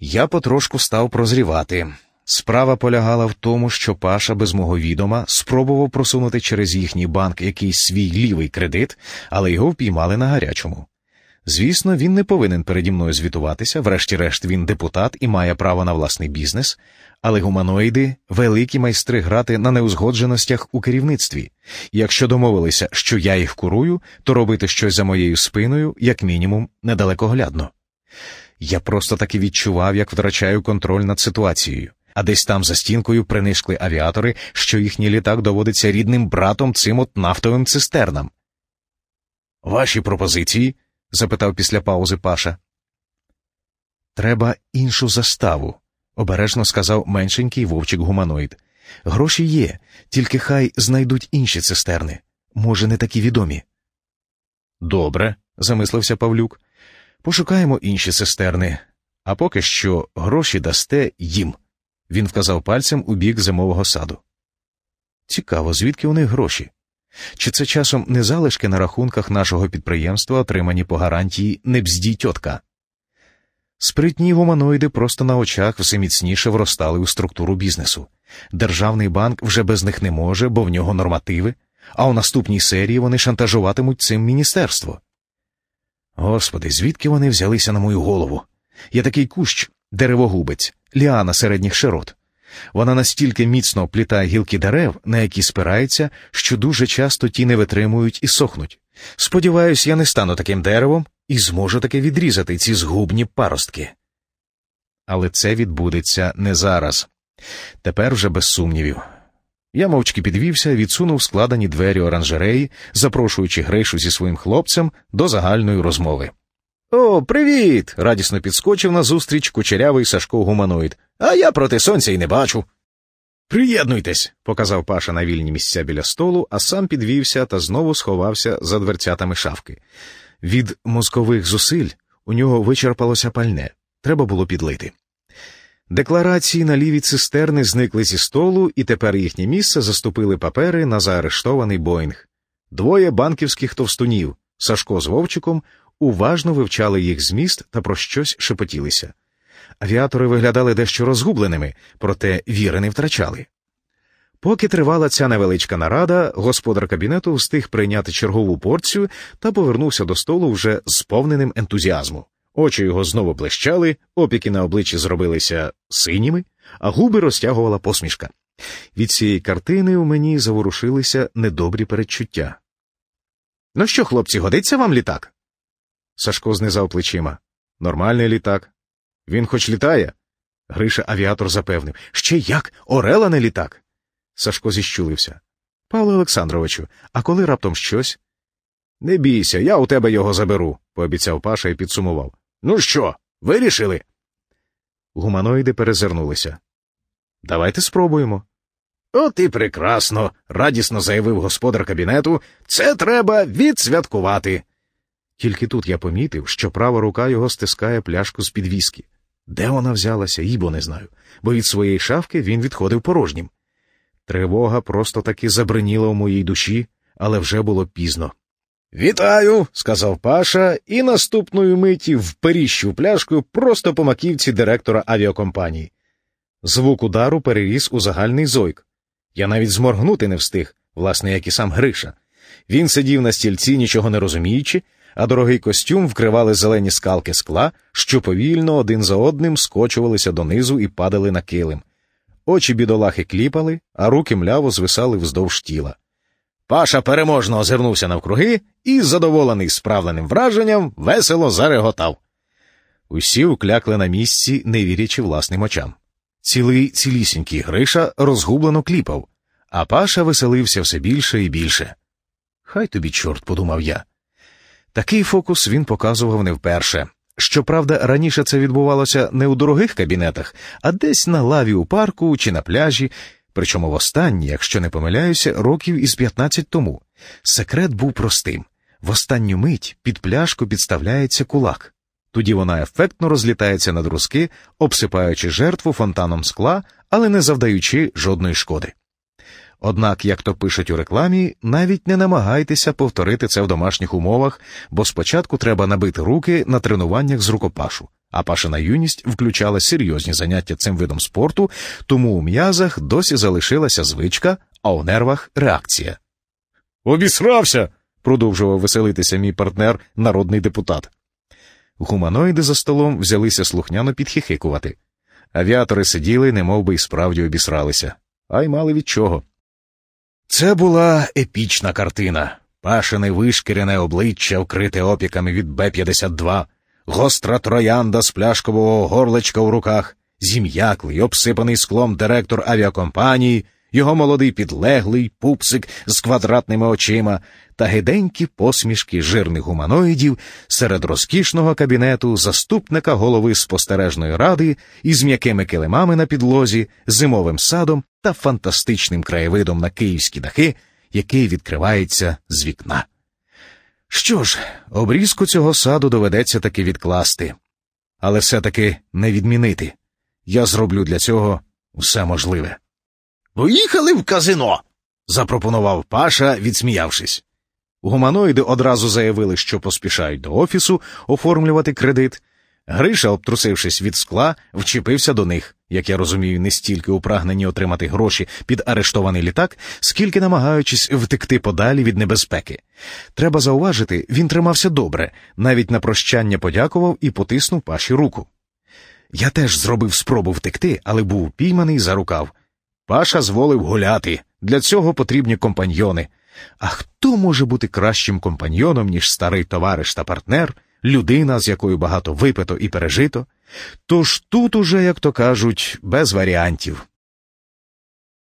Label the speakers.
Speaker 1: Я потрошку став прозрівати. Справа полягала в тому, що Паша без мого відома спробував просунути через їхній банк якийсь свій лівий кредит, але його впіймали на гарячому. Звісно, він не повинен переді мною звітуватися, врешті-решт, він депутат і має право на власний бізнес, але гуманоїди великі майстри грати на неузгодженостях у керівництві. Якщо домовилися, що я їх курую, то робити щось за моєю спиною, як мінімум, недалекоглядно. Я просто таки відчував, як втрачаю контроль над ситуацією, а десь там за стінкою принишкли авіатори, що їхній літак доводиться рідним братом цим от нафтовим цистернам. Ваші пропозиції? запитав після паузи Паша. Треба іншу заставу, обережно сказав меншенький вовчик гуманоїд. Гроші є, тільки хай знайдуть інші цистерни. Може, не такі відомі. Добре, замислився Павлюк. Пошукаємо інші цистерни, а поки що гроші дасте їм. Він вказав пальцем у бік зимового саду. Цікаво, звідки у них гроші? Чи це часом не залишки на рахунках нашого підприємства, отримані по гарантії «не бздій тьотка»? Спритні гуманоїди просто на очах все міцніше вростали у структуру бізнесу. Державний банк вже без них не може, бо в нього нормативи, а у наступній серії вони шантажуватимуть цим міністерство. Господи, звідки вони взялися на мою голову? Я такий кущ, деревогубець, ліана середніх широт. Вона настільки міцно оплітає гілки дерев, на які спирається, що дуже часто ті не витримують і сохнуть. Сподіваюсь, я не стану таким деревом і зможу таки відрізати ці згубні паростки. Але це відбудеться не зараз. Тепер вже без сумнівів. Я мовчки підвівся, відсунув складені двері оранжереї, запрошуючи Гришу зі своїм хлопцем до загальної розмови. О, привіт! радісно підскочив назустріч кучерявий Сашко гуманоїд. А я проти сонця й не бачу. Приєднуйтесь, показав Паша на вільні місця біля столу, а сам підвівся та знову сховався за дверцятами шафки. Від мозкових зусиль у нього вичерпалося пальне, треба було підлити. Декларації на ліві цистерни зникли зі столу, і тепер їхнє місце заступили папери на заарештований Боїнг. Двоє банківських товстунів, Сашко з Вовчиком, уважно вивчали їх зміст та про щось шепотілися. Авіатори виглядали дещо розгубленими, проте віри не втрачали. Поки тривала ця невеличка нарада, господар кабінету встиг прийняти чергову порцію та повернувся до столу вже сповненим ентузіазму. Очі його знову блищали, опіки на обличчі зробилися синіми, а губи розтягувала посмішка. Від цієї картини у мені заворушилися недобрі передчуття. Ну що, хлопці, годиться вам літак? Сашко знизав плечима. Нормальний літак. Він хоч літає? Гриша авіатор запевнив. Ще як? Орела не літак. Сашко зіщулився. Павло Олександровичу, а коли раптом щось? Не бійся, я у тебе його заберу, пообіцяв Паша і підсумував. Ну що, вирішили? Гуманоїди перезирнулися. Давайте спробуємо. От і прекрасно, радісно заявив господар кабінету. Це треба відсвяткувати. Тільки тут я помітив, що права рука його стискає пляшку з підвіски. Де вона взялася, їбо не знаю, бо від своєї шавки він відходив порожнім. Тривога просто таки забриніла у моїй душі, але вже було пізно. Вітаю, сказав Паша, і наступної миті вперіщив пляшкою просто по маківці директора авіакомпанії. Звук удару переріс у загальний зойк. Я навіть зморгнути не встиг, власне, як і сам Гриша. Він сидів на стільці, нічого не розуміючи, а дорогий костюм вкривали зелені скалки скла, що повільно один за одним скочувалися донизу і падали на килим. Очі бідолахи кліпали, а руки мляво звисали вздовж тіла. Паша переможно озирнувся навкруги і, задоволений справленим враженням, весело зареготав. Усі уклякли на місці, не вірячи власним очам. Цілий цілісінький Гриша розгублено кліпав, а Паша веселився все більше і більше. Хай тобі, чорт, подумав я. Такий фокус він показував не вперше. Щоправда, раніше це відбувалося не у дорогих кабінетах, а десь на лаві у парку чи на пляжі, причому востаннє, якщо не помиляюся, років із 15 тому. Секрет був простим в останню мить під пляшку підставляється кулак. Тоді вона ефектно розлітається на друзки, обсипаючи жертву фонтаном скла, але не завдаючи жодної шкоди. Однак, як то пишуть у рекламі, навіть не намагайтеся повторити це в домашніх умовах, бо спочатку треба набити руки на тренуваннях з рукопашу, А пашина юність включала серйозні заняття цим видом спорту, тому у м'язах досі залишилася звичка, а у нервах реакція. Обісрався. продовжував веселитися мій партнер, народний депутат. Гуманоїди за столом взялися слухняно підхихикувати. Авіатори сиділи, немов би й справді обісралися, а й мали від чого. Це була епічна картина. Пашине вишкірене обличчя, вкрите опіками від Б-52, гостра троянда з пляшкового горлечка у руках, зім'яклий, обсипаний склом директор авіакомпанії, його молодий підлеглий пупсик з квадратними очима та гиденькі посмішки жирних гуманоїдів серед розкішного кабінету заступника голови спостережної ради із м'якими килимами на підлозі, зимовим садом та фантастичним краєвидом на київські дахи, який відкривається з вікна. Що ж, обрізку цього саду доведеться таки відкласти, але все-таки не відмінити. Я зроблю для цього все можливе. Поїхали в казино, запропонував Паша, відсміявшись. Гуманоїди одразу заявили, що поспішають до офісу оформлювати кредит. Гриша, обтрусившись від скла, вчепився до них, як я розумію, не стільки у прагненні отримати гроші під арештований літак, скільки намагаючись втекти подалі від небезпеки. Треба зауважити, він тримався добре, навіть на прощання подякував і потиснув паші руку. Я теж зробив спробу втекти, але був пійманий за рукав. Паша зволив гуляти. Для цього потрібні компаньйони. А хто може бути кращим компаньйоном, ніж старий товариш та партнер, людина, з якою багато випито і пережито? Тож тут уже, як то кажуть, без варіантів.